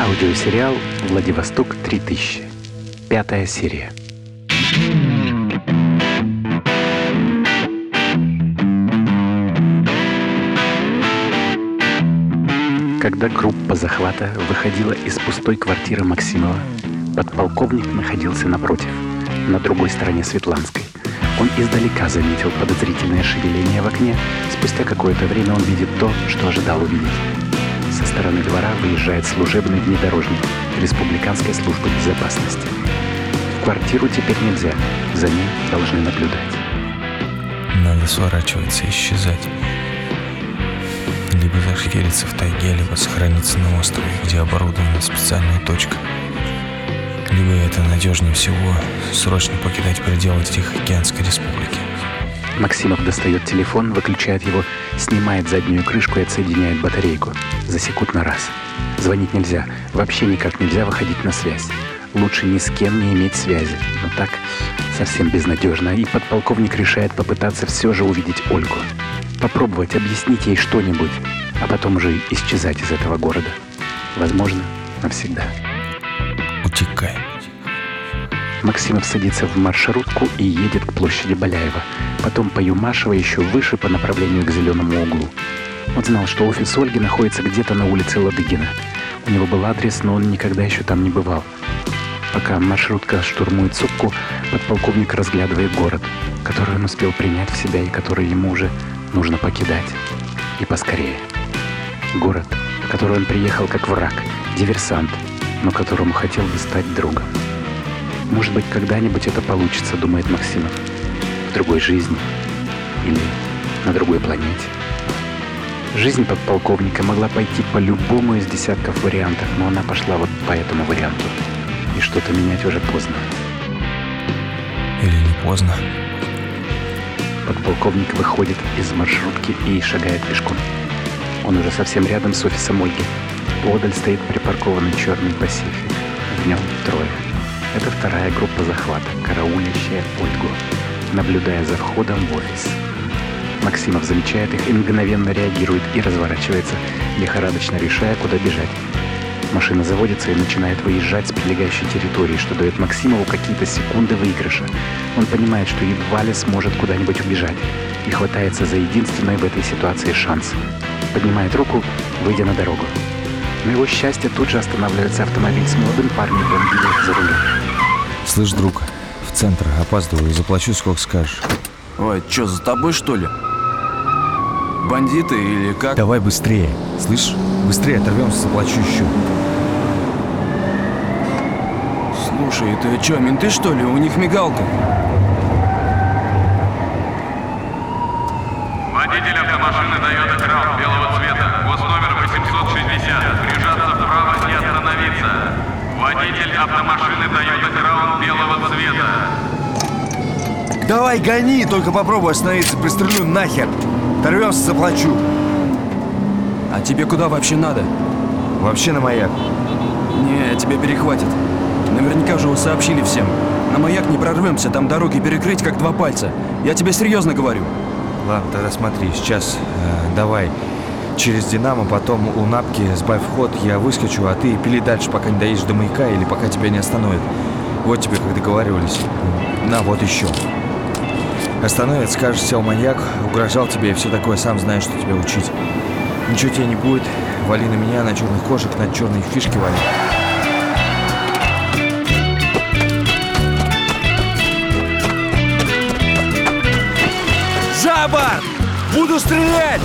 Аудиосериал «Владивосток 3000». Пятая серия. Когда группа захвата выходила из пустой квартиры Максимова, подполковник находился напротив, на другой стороне Светланской. Он издалека заметил подозрительное шевеление в окне. Спустя какое-то время он видит то, что ожидал увидеть. Стороны двора выезжает служебный внедорожник Республиканской службы безопасности. В квартиру теперь нельзя, за ним должны наблюдать. Надо сворачиваться и исчезать. Либо зашкериться в тайге, либо сохраниться на острове, где оборудована специальная точка. Либо это надежнее всего срочно покидать пределы Тихоокеанской республики. Максимов достает телефон, выключает его, снимает заднюю крышку и отсоединяет батарейку. Засекут на раз. Звонить нельзя. Вообще никак нельзя выходить на связь. Лучше ни с кем не иметь связи. Но так совсем безнадежно. И подполковник решает попытаться все же увидеть Ольгу. Попробовать объяснить ей что-нибудь, а потом уже исчезать из этого города. Возможно, навсегда. Максимов садится в маршрутку и едет к площади Баляева. Потом по Юмашево еще выше по направлению к Зеленому углу. Он знал, что офис Ольги находится где-то на улице Ладыгина. У него был адрес, но он никогда еще там не бывал. Пока маршрутка штурмует сопку, подполковник разглядывает город, который он успел принять в себя и который ему уже нужно покидать. И поскорее. Город, в который он приехал как враг, диверсант, но которому хотел бы стать другом. Может быть, когда-нибудь это получится, думает Максимов. В другой жизни или на другой планете. Жизнь подполковника могла пойти по любому из десятков вариантов, но она пошла вот по этому варианту. И что-то менять уже поздно. Или не поздно. Подполковник выходит из маршрутки и шагает пешком. Он уже совсем рядом с офисом Ольги. Подаль стоит припаркованный черный пасифик. В нем трое. Это вторая группа захвата, караулящая Ольгу, наблюдая за входом в офис. Максимов замечает их и мгновенно реагирует и разворачивается, лихорадочно решая, куда бежать. Машина заводится и начинает выезжать с прилегающей территории, что дает Максимову какие-то секунды выигрыша. Он понимает, что едва ли сможет куда-нибудь убежать, и хватается за единственный в этой ситуации шанс. Поднимает руку, выйдя на дорогу. На его счастье тут же останавливается автомобиль с молодым парнем, за рулем. Слышь, друг, в центр опаздываю, заплачу сколько скажешь. Ой, чё, за тобой что ли? Бандиты или как? Давай быстрее. Слышь, быстрее оторвемся, заплачу еще. Слушай, это чё, менты что ли? У них мигалка. Водитель автомашины Toyota Crown белого цвета, госномер 860, прижаться вправо и остановиться. Водитель автомашины Toyota Crown белого цвета. Давай гони, только попробуй остановиться, пристрелю нахер. Торвемся, заплачу. А тебе куда вообще надо? Вообще на маяк. Не, тебе перехватит. Наверняка же вы сообщили всем. На маяк не прорвемся, там дороги перекрыть как два пальца. Я тебе серьезно говорю. Ладно, тогда смотри, сейчас э, давай через Динамо, потом у Напки сбавь ход, я выскочу, а ты пили дальше, пока не доедешь до маяка или пока тебя не остановят. Вот тебе, как договаривались. На, вот еще. Остановит, скажешь, сел маньяк, угрожал тебе и все такое, сам знаешь, что тебя учить. Ничего тебе не будет, вали на меня, на черных кошек, на черные фишки вали. Жабар! Буду стрелять!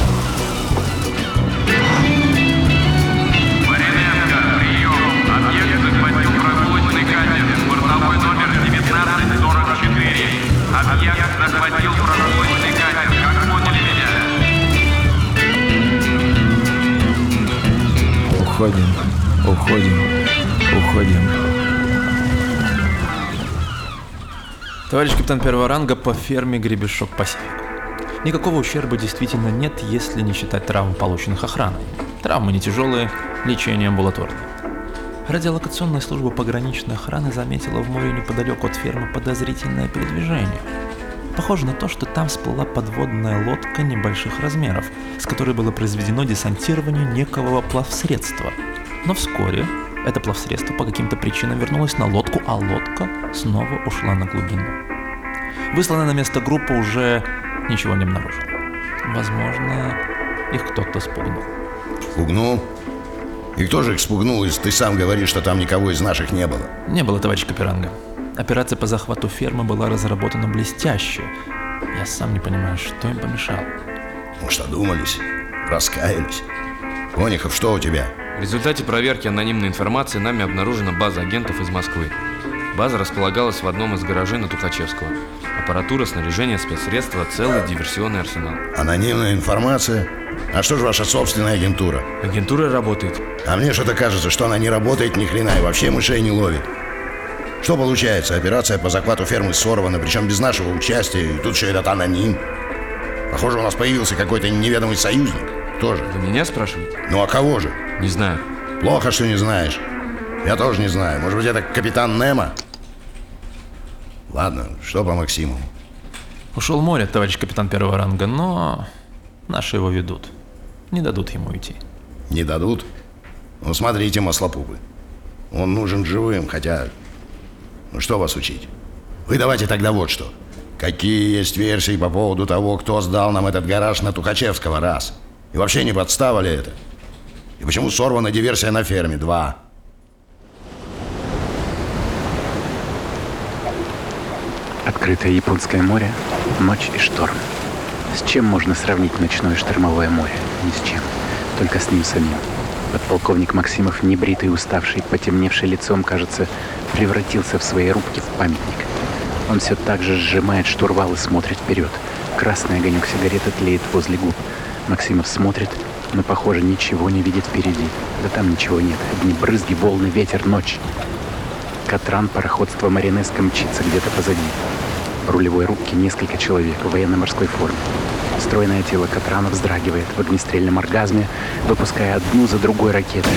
Уходим, уходим, уходим. Товарищ капитан первого ранга по ферме Гребешок Пасифик. Никакого ущерба действительно нет, если не считать травм, полученных охраной. Травмы не тяжелые, лечение амбулаторное. Радиолокационная служба пограничной охраны заметила в море неподалеку от фермы подозрительное передвижение. Похоже на то, что там всплыла подводная лодка небольших размеров, с которой было произведено десантирование некого плавсредства. Но вскоре это плавсредство по каким-то причинам вернулось на лодку, а лодка снова ушла на глубину. Высланная на место группа уже ничего не обнаружила. Возможно, их кто-то спугнул. Спугнул? И кто же их спугнул, если ты сам говоришь, что там никого из наших не было? Не было, товарищ Каперанга. Операция по захвату фермы была разработана блестяще. Я сам не понимаю, что им помешало. Может, одумались? Раскаялись? Конихов, что у тебя? В результате проверки анонимной информации нами обнаружена база агентов из Москвы. База располагалась в одном из гаражей на Тухачевского. Аппаратура, снаряжение, спецсредства, целый диверсионный арсенал. Анонимная информация? А что же ваша собственная агентура? Агентура работает. А мне что-то кажется, что она не работает ни хрена и вообще мышей не ловит. Что получается? Операция по захвату фермы сорвана, причем без нашего участия, и тут еще этот аноним. Похоже, у нас появился какой-то неведомый союзник. Кто же? Вы меня спрашиваете? Ну а кого же? Не знаю. Плохо, что не знаешь. Я тоже не знаю. Может быть, это капитан Немо? Ладно, что по Максиму? Ушел море, товарищ капитан первого ранга, но наши его ведут. Не дадут ему уйти. Не дадут? Ну, смотрите, маслопупы. Он нужен живым, хотя... Ну, что вас учить? Вы давайте тогда вот что. Какие есть версии по поводу того, кто сдал нам этот гараж на Тухачевского, раз. И вообще не подстава ли это? И почему сорвана диверсия на ферме, два. Открытое Японское море, ночь и шторм. С чем можно сравнить ночное штормовое море? Ни с чем. Только с ним самим. Подполковник Максимов, небритый, уставший, потемневший лицом, кажется, превратился в своей рубке в памятник. Он все так же сжимает штурвал и смотрит вперед. Красный огонек сигареты тлеет возле губ. Максимов смотрит, но, похоже, ничего не видит впереди. Да там ничего нет. Одни брызги, волны, ветер, ночь. Катран пароходства Маринеско мчится где-то позади. В рулевой рубке несколько человек в военно-морской форме. Стройное тело Катрана вздрагивает в огнестрельном оргазме, выпуская одну за другой ракеты.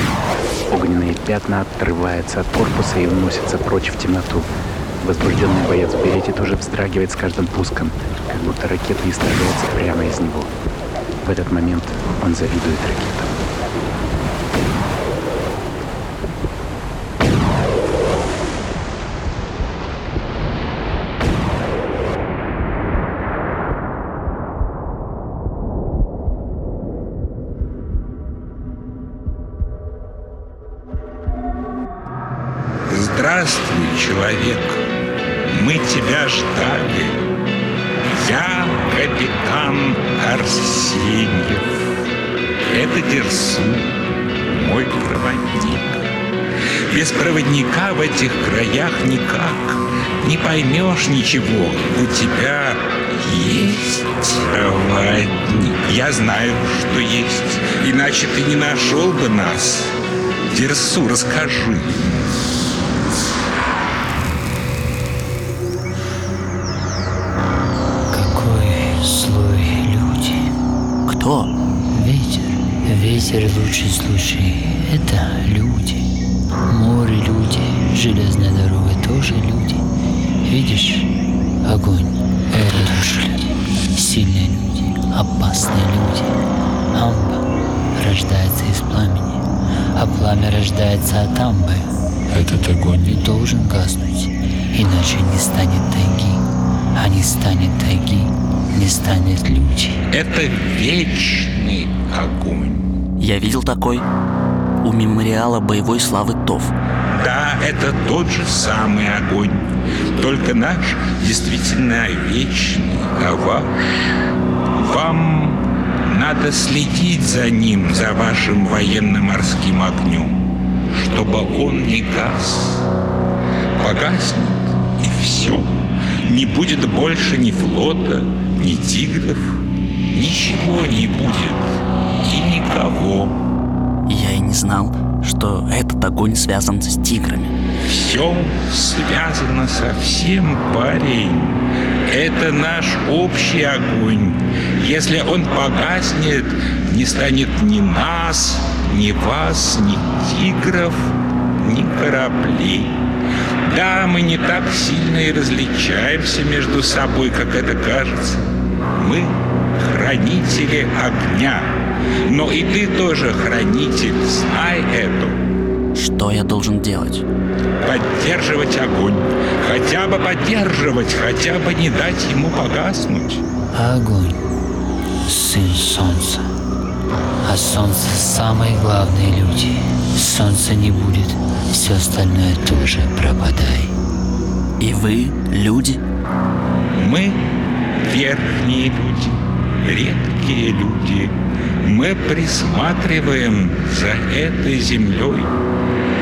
Огненные пятна отрываются от корпуса и уносятся прочь в темноту. Возбужденный боец в берете тоже вздрагивает с каждым пуском, как будто ракеты исторгаются прямо из него. В этот момент он завидует ракетам. Человек. Мы тебя ждали. Я капитан Арсеньев. Это Дерсу, мой проводник. Без проводника в этих краях никак не поймешь ничего. У тебя есть проводник. Я знаю, что есть. Иначе ты не нашел бы нас. Дерсу, расскажи. Ветер лучший случай. Это люди. Море люди. Железная дорога тоже люди. Видишь? Огонь. Это тоже люди. Сильные люди. Опасные люди. Амба рождается из пламени. А пламя рождается от амбы. Этот огонь не должен гаснуть. Иначе не станет тайги. А не станет тайги, не станет люди. Это вечный огонь. Я видел такой у мемориала боевой славы ТОВ. Да, это тот же самый огонь. Только наш действительно вечный, а ваш... Вам надо следить за ним, за вашим военно-морским огнем, чтобы он не гас. Погаснет, и все. Не будет больше ни флота, ни тигров. Ничего не будет. Никого. Я и не знал, что этот огонь связан с тиграми. Все связано со всем, парень. Это наш общий огонь. Если он погаснет, не станет ни нас, ни вас, ни тигров, ни кораблей. Да, мы не так сильно и различаемся между собой, как это кажется. Мы хранители огня. Но и ты тоже хранитель, знай это. Что я должен делать? Поддерживать огонь. Хотя бы поддерживать, хотя бы не дать ему погаснуть. Огонь, сын солнца. А солнце самые главные люди. Солнца не будет, все остальное тоже пропадай. И вы люди? Мы верхние люди, редкие люди. Мы присматриваем за этой землей.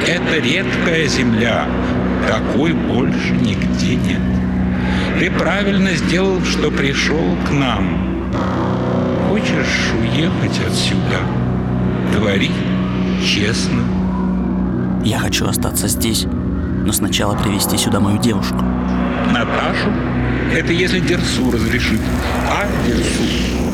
Это редкая земля, такой больше нигде нет. Ты правильно сделал, что пришел к нам. Хочешь уехать отсюда? Говори честно. Я хочу остаться здесь, но сначала привести сюда мою девушку. Наташу? Это если Дерсу разрешит. А, Дерсу?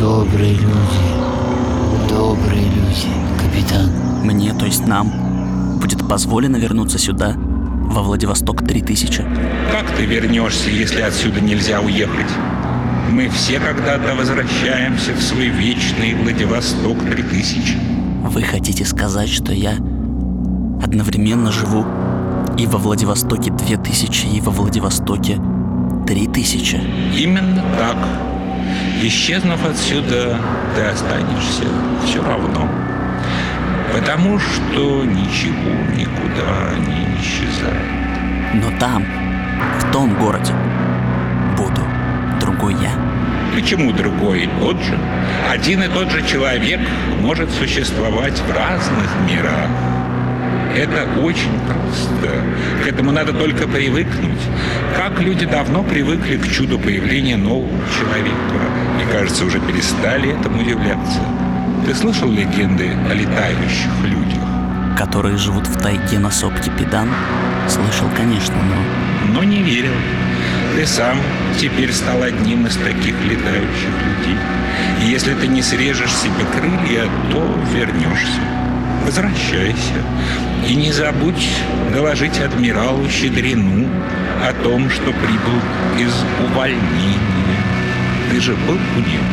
Добрые люди, добрые люди, капитан. Мне, то есть нам, будет позволено вернуться сюда, во Владивосток 3000. Как ты вернешься, если отсюда нельзя уехать? Мы все когда-то возвращаемся в свой вечный Владивосток 3000. Вы хотите сказать, что я одновременно живу и во Владивостоке 2000, и во Владивостоке 3000? Именно так. Исчезнув отсюда, ты останешься все равно. Потому что ничего никуда не исчезает. Но там, в том городе, буду другой я. Почему другой и тот же? Один и тот же человек может существовать в разных мирах. Это очень просто. К этому надо только привыкнуть. Как люди давно привыкли к чуду появления нового человека. И, кажется, уже перестали этому удивляться. Ты слышал легенды о летающих людях? Которые живут в тайге на сопке Педан? Слышал, конечно, но... Но не верил. Ты сам теперь стал одним из таких летающих людей. И если ты не срежешь себе крылья, то вернешься. Возвращайся. И не забудь доложить адмиралу Щедрину о том, что прибыл из увольнения. Ты же был у него?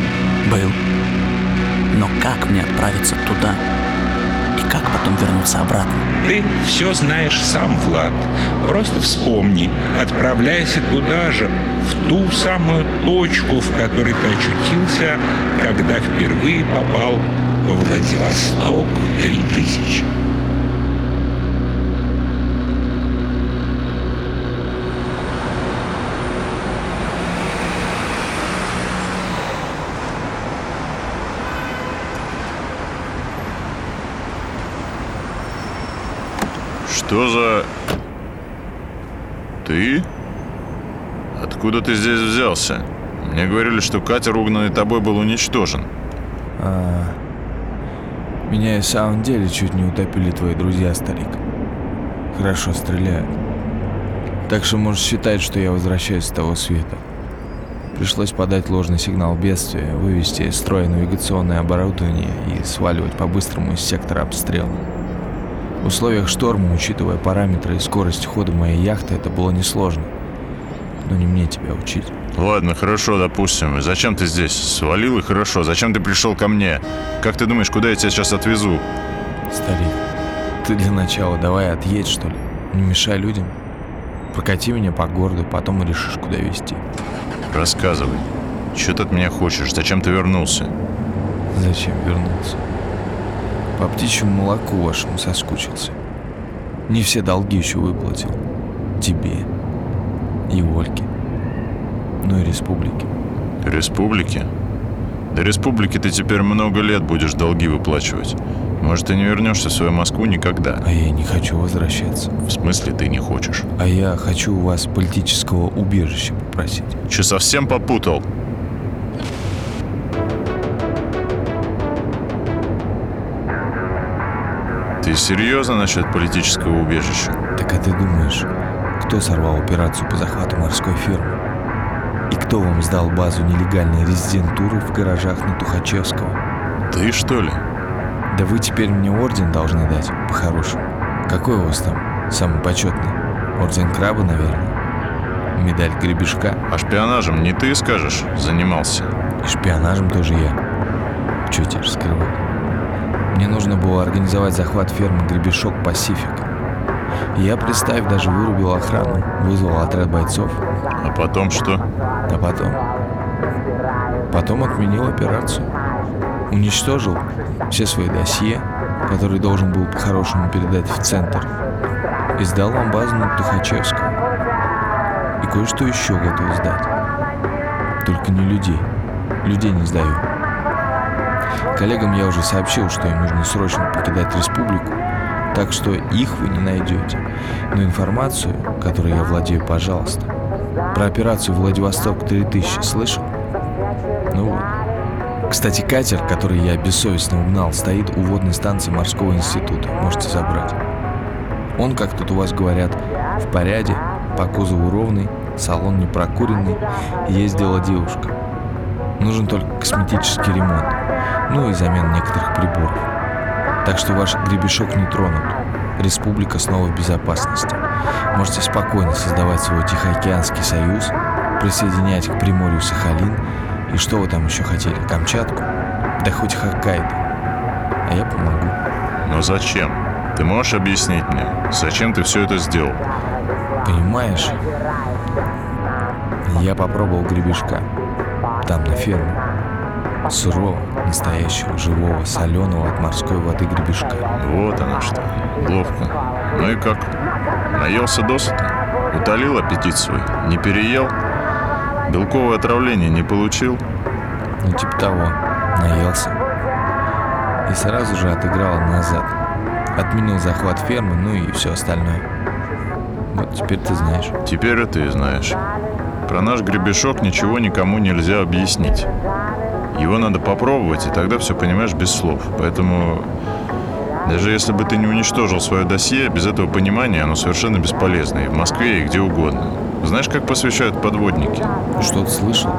Был. Но как мне отправиться туда? И как потом вернуться обратно? Ты все знаешь сам, Влад. Просто вспомни. Отправляйся туда же, в ту самую точку, в которой ты очутился, когда впервые попал во Владивосток 3000. Что за... Ты? Откуда ты здесь взялся? Мне говорили, что катер, угнанный тобой, был уничтожен. А, меня и в самом деле чуть не утопили твои друзья, старик. Хорошо стреляют. Так что можешь считать, что я возвращаюсь с того света. Пришлось подать ложный сигнал бедствия, вывести из строя навигационное оборудование и сваливать по-быстрому из сектора обстрела. В условиях шторма, учитывая параметры и скорость хода моей яхты, это было несложно. Но не мне тебя учить. Ладно, хорошо, допустим. Зачем ты здесь? Свалил и хорошо. Зачем ты пришел ко мне? Как ты думаешь, куда я тебя сейчас отвезу? Старик, ты для начала давай отъедь, что ли. Не мешай людям. Прокати меня по городу, потом решишь, куда везти. Рассказывай. Что ты от меня хочешь? Зачем ты вернулся? Зачем вернулся? По птичьему молоку вашему соскучился. Не все долги еще выплатил. Тебе. И Ольге. Ну и республике. Республики? Да республики ты теперь много лет будешь долги выплачивать. Может, ты не вернешься в свою Москву никогда. А я не хочу возвращаться. В смысле ты не хочешь? А я хочу у вас политического убежища попросить. Че, совсем попутал? Ты серьезно насчет политического убежища? Так а ты думаешь, кто сорвал операцию по захвату морской фирмы? Кто вам сдал базу нелегальной резидентуры в гаражах на Тухачевского? Ты, что ли? Да вы теперь мне орден должны дать, по-хорошему. Какой у вас там самый почетный? Орден краба, наверное? Медаль гребешка? А шпионажем не ты, скажешь, занимался? И шпионажем тоже я. Чё тебе скрывать? Мне нужно было организовать захват фермы «Гребешок Пасифик». Я, представь, даже вырубил охрану, вызвал отряд бойцов. А потом что? А потом? Потом отменил операцию. Уничтожил все свои досье, которые должен был по-хорошему передать в центр. И сдал на Тухачевского. И кое-что еще готов сдать. Только не людей. Людей не сдаю. Коллегам я уже сообщил, что им нужно срочно покидать республику, так что их вы не найдете. Но информацию, которой я владею, пожалуйста. Про операцию Владивосток 3000 слышал? Ну вот. Кстати, катер, который я бессовестно угнал, стоит у водной станции морского института. Можете забрать. Он, как тут у вас говорят, в порядке, по кузову ровный, салон не прокуренный, ездила девушка. Нужен только косметический ремонт, ну и замена некоторых приборов. Так что ваш гребешок не тронут. Республика снова в безопасности. Можете спокойно создавать свой Тихоокеанский союз, присоединять к Приморью Сахалин и что вы там еще хотели? Камчатку? Да хоть Хоккайдо. А я помогу. Но зачем? Ты можешь объяснить мне, зачем ты все это сделал? Понимаешь, я попробовал гребешка. Там, на ферме. Сырого, настоящего, живого, соленого от морской воды гребешка. Вот оно что. Ловко. Ну и как? Наелся досыта? Утолил аппетит свой? Не переел? Белковое отравление не получил? Ну, типа того. Наелся. И сразу же отыграл назад. Отменил захват фермы, ну и все остальное. Вот теперь ты знаешь. Теперь и ты знаешь. Про наш гребешок ничего никому нельзя объяснить. Его надо попробовать, и тогда все понимаешь без слов. Поэтому даже если бы ты не уничтожил свое досье, без этого понимания оно совершенно бесполезно. И в Москве, и где угодно. Знаешь, как посвящают подводники? Что-то слышал.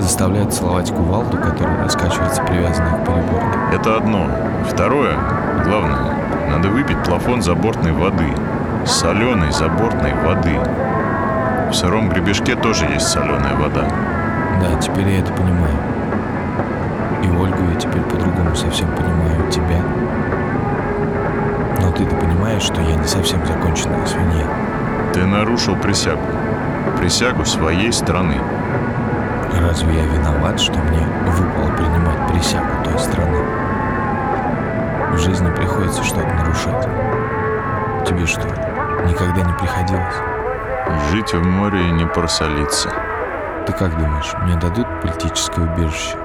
Заставляют целовать кувалду, которая раскачивается привязанная к переборке. Это одно. Второе, главное, надо выпить плафон забортной воды. Соленой забортной воды. В сыром гребешке тоже есть соленая вода. Да, теперь я это понимаю. И Ольгу я теперь по-другому совсем понимаю. Тебя. Но ты-то понимаешь, что я не совсем законченная свинья. Ты нарушил присягу. Присягу своей страны. Разве я виноват, что мне выпало принимать присягу той страны? В жизни приходится что-то нарушать. Тебе что, никогда не приходилось? Жить в море и не просолиться. Ты как думаешь, мне дадут политическое убежище?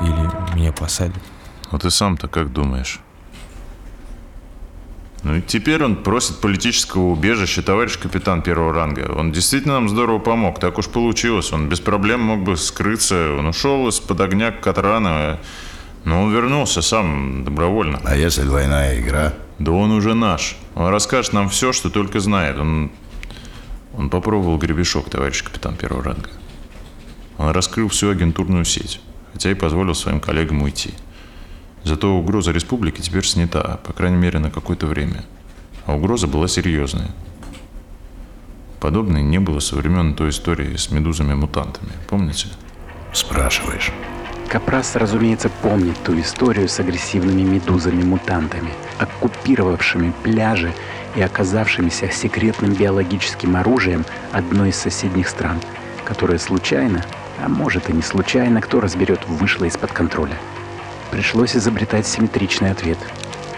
Или меня посадят? А ты сам-то как думаешь? Ну и теперь он просит политического убежища, товарищ капитан первого ранга. Он действительно нам здорово помог, так уж получилось. Он без проблем мог бы скрыться. Он ушел из-под огня Катрана, но он вернулся сам добровольно. А если двойная игра? Да он уже наш. Он расскажет нам все, что только знает. Он, он попробовал гребешок, товарищ капитан первого ранга. Он раскрыл всю агентурную сеть, хотя и позволил своим коллегам уйти. Зато угроза республики теперь снята, по крайней мере, на какое-то время. А угроза была серьезная. Подобной не было со времен той истории с медузами-мутантами. Помните? Спрашиваешь. Капрас, разумеется, помнит ту историю с агрессивными медузами-мутантами, оккупировавшими пляжи и оказавшимися секретным биологическим оружием одной из соседних стран, которая случайно, а может и не случайно, кто разберет, вышла из-под контроля. Пришлось изобретать симметричный ответ.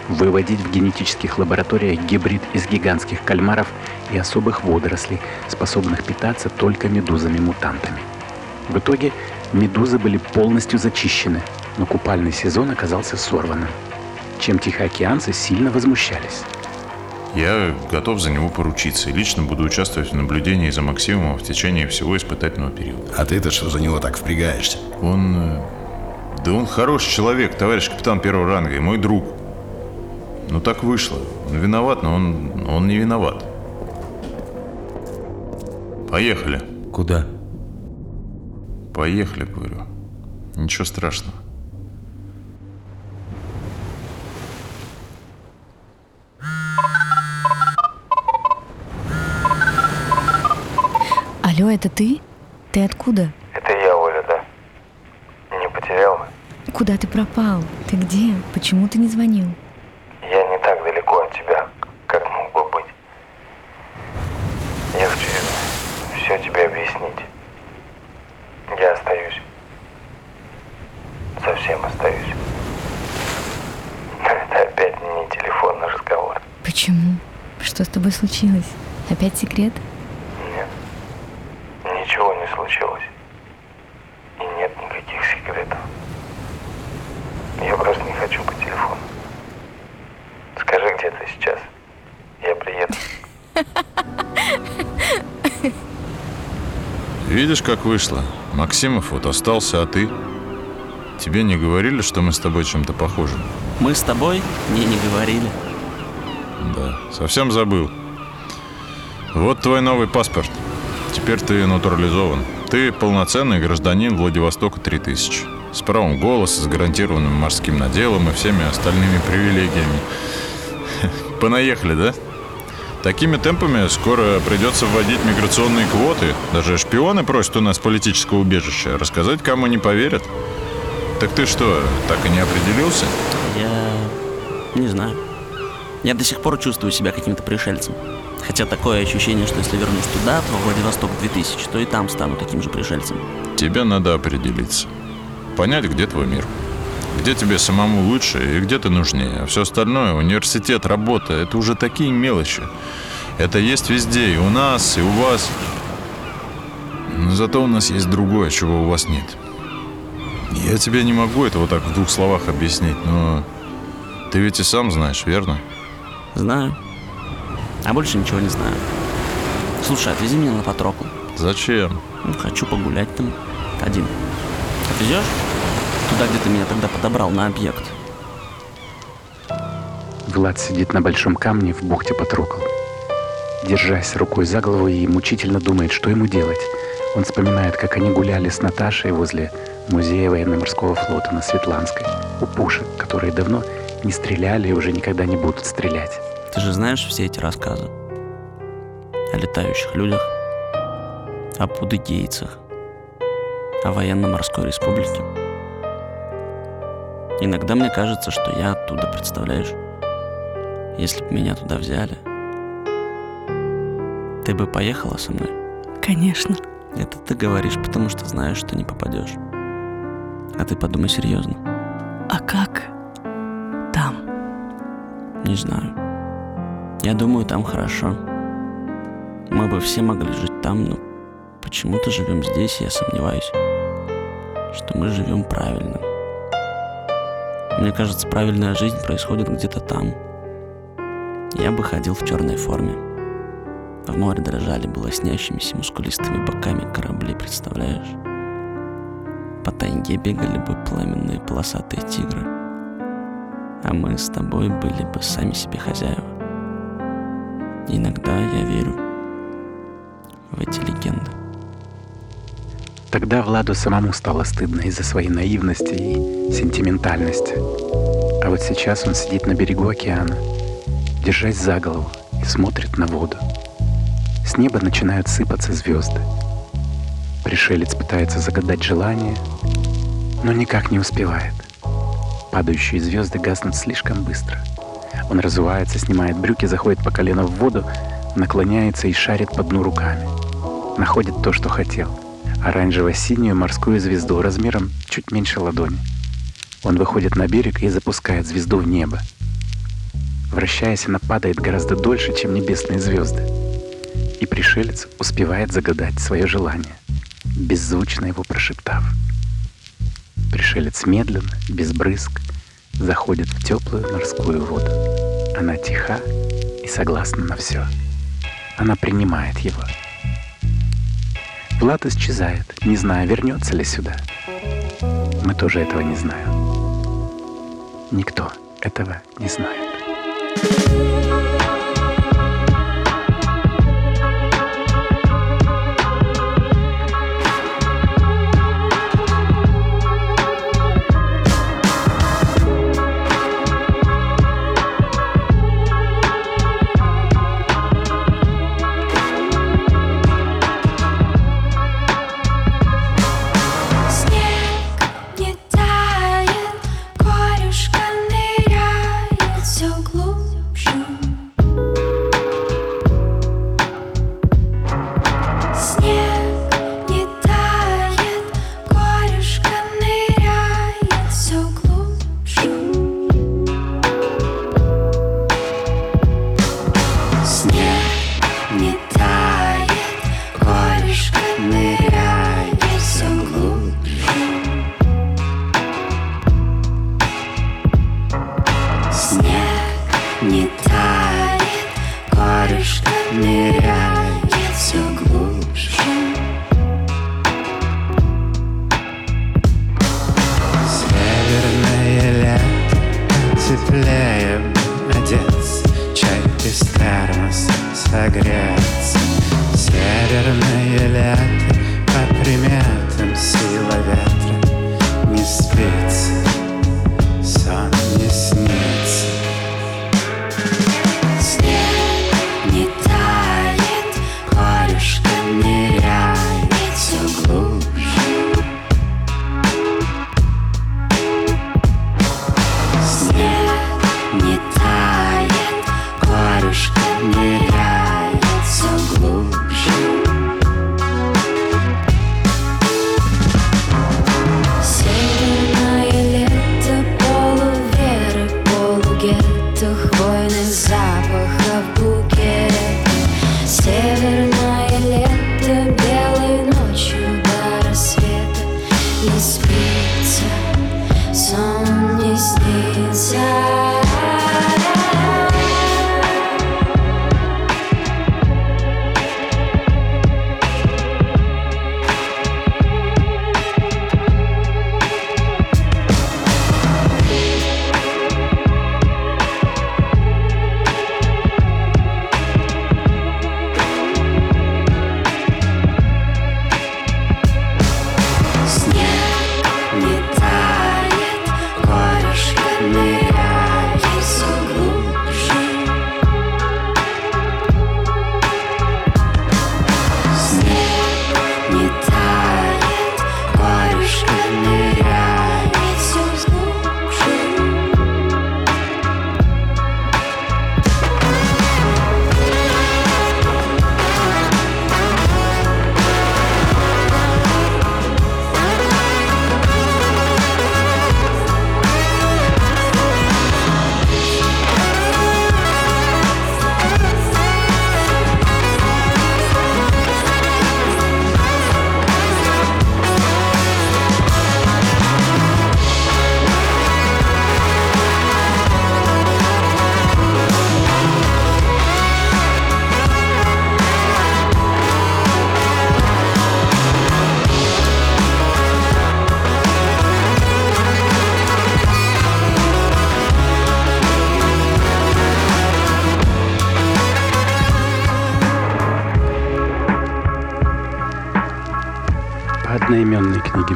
Выводить в генетических лабораториях гибрид из гигантских кальмаров и особых водорослей, способных питаться только медузами-мутантами. В итоге медузы были полностью зачищены, но купальный сезон оказался сорванным, чем тихоокеанцы сильно возмущались. Я готов за него поручиться и лично буду участвовать в наблюдении за Максимумом в течение всего испытательного периода. А ты-то что за него так впрягаешься? Он... Да он хороший человек, товарищ капитан первого ранга и мой друг. Ну так вышло. Он виноват, но он, он не виноват. Поехали. Куда? Поехали, говорю. Ничего страшного. Алло, это ты? Ты откуда? Это я, Оля, да. Не потеряла? Куда ты пропал? Ты где? Почему ты не звонил? Я не так далеко от тебя, как мог бы быть. Я хочу все тебе объяснить. Я остаюсь. Совсем остаюсь. Это опять не телефонный разговор. Почему? Что с тобой случилось? Опять секрет? Нет. Ничего не случилось. И нет никаких секретов. Я просто не хочу по телефону. Скажи, где ты сейчас. Я приеду. Видишь, как вышло? Максимов вот остался, а ты? Тебе не говорили, что мы с тобой чем-то похожи? Мы с тобой? Не, не говорили. Да, совсем забыл. Вот твой новый паспорт. Теперь ты натурализован. Ты полноценный гражданин Владивостока 3000. С правом голоса, с гарантированным морским наделом и всеми остальными привилегиями. Понаехали, да? Такими темпами скоро придется вводить миграционные квоты. Даже шпионы просят у нас политического убежища. Рассказать кому не поверят. Так ты что, так и не определился? Я не знаю. Я до сих пор чувствую себя каким-то пришельцем. Хотя такое ощущение, что если вернусь туда, во Владивосток 2000, то и там стану таким же пришельцем. Тебе надо определиться. Понять, где твой мир. Где тебе самому лучше и где ты нужнее. А все остальное, университет, работа, это уже такие мелочи. Это есть везде, и у нас, и у вас. Но зато у нас есть другое, чего у вас нет. Я тебе не могу это вот так в двух словах объяснить, но ты ведь и сам знаешь, верно? Знаю. А больше ничего не знаю. Слушай, отвези меня на Патрокл. Зачем? Ну, хочу погулять там один. Отвезешь? Туда, где ты меня тогда подобрал, на объект. Влад сидит на большом камне в бухте Патрокл. Держась рукой за голову и мучительно думает, что ему делать. Он вспоминает, как они гуляли с Наташей возле музея военно-морского флота на Светланской, у пушек, которые давно не стреляли и уже никогда не будут стрелять. Ты же знаешь все эти рассказы о летающих людях, о будыгейцах, о военно-морской республике. Иногда мне кажется, что я оттуда, представляешь? Если бы меня туда взяли, ты бы поехала со мной? Конечно. Это ты говоришь, потому что знаешь, что не попадешь. А ты подумай серьезно. А как там? Не знаю. Я думаю, там хорошо. Мы бы все могли жить там, но почему-то живем здесь, и я сомневаюсь, что мы живем правильно. Мне кажется, правильная жизнь происходит где-то там. Я бы ходил в черной форме. В море дрожали было снящимися мускулистыми боками корабли, представляешь? По тайге бегали бы пламенные полосатые тигры. А мы с тобой были бы сами себе хозяева. Иногда я верю в эти легенды. Тогда Владу самому стало стыдно из-за своей наивности и сентиментальности. А вот сейчас он сидит на берегу океана, держась за голову и смотрит на воду. С неба начинают сыпаться звезды. Пришелец пытается загадать желание, но никак не успевает. Падающие звезды гаснут слишком быстро. Он разувается, снимает брюки, заходит по колено в воду, наклоняется и шарит по дну руками. Находит то, что хотел. Оранжево-синюю морскую звезду размером чуть меньше ладони. Он выходит на берег и запускает звезду в небо. Вращаясь, она падает гораздо дольше, чем небесные звезды. И пришелец успевает загадать свое желание, беззвучно его прошептав. Пришелец медленно, без брызг, заходит в теплую морскую воду. Она тиха и согласна на все. Она принимает его. Влад исчезает, не зная, вернется ли сюда. Мы тоже этого не знаем. Никто этого не знает.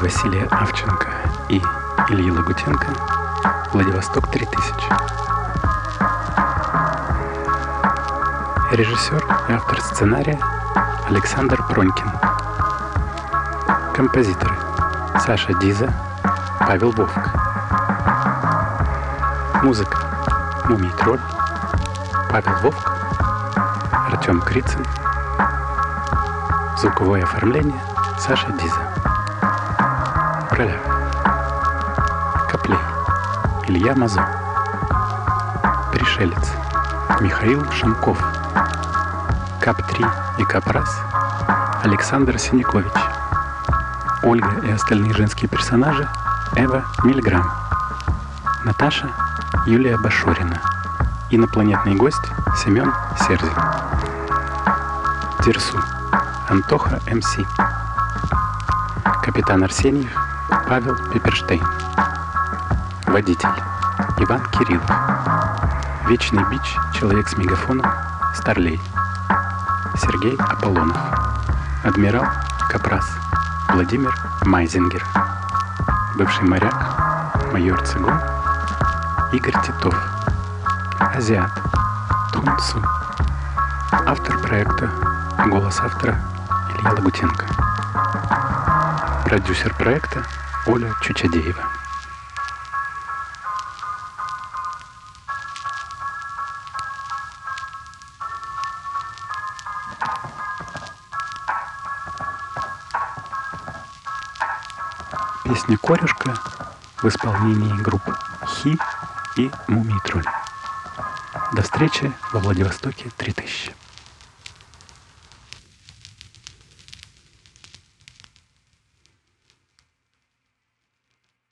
Василия Авченко и Ильи Лагутенко «Владивосток 3000». Режиссер и автор сценария Александр Пронькин. Композиторы Саша Диза, Павел Вовк. Музыка Мумий Тролль, Павел Вовк, Артем Крицын. Звуковое оформление Саша Диза. В ролях Коплей Илья Мазо. Пришелец Михаил Шамков. Кап-3 и Капрас Александр Синякович. Ольга и остальные женские персонажи Эва Мильграм. Наташа Юлия Башорина. Инопланетный гость Семен Серзин. Дерсу Антоха МС. Капитан Арсеньев Павел Пепперштейн. Водитель Иван Кириллов. Вечный бич Человек с мегафоном Старлей. Сергей Аполлонов. Адмирал Капрас. Владимир Майзингер. Бывший моряк майор Цигун. Игорь Титов. Азиат. Тун Су. Автор проекта Голос автора Илья Лагутенко. Продюсер проекта Оля Чучадеева. Песня «Корюшка» в исполнении групп «Хи» и «Мумий Тролль». До встречи во Владивостоке 3000.